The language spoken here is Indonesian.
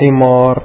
himar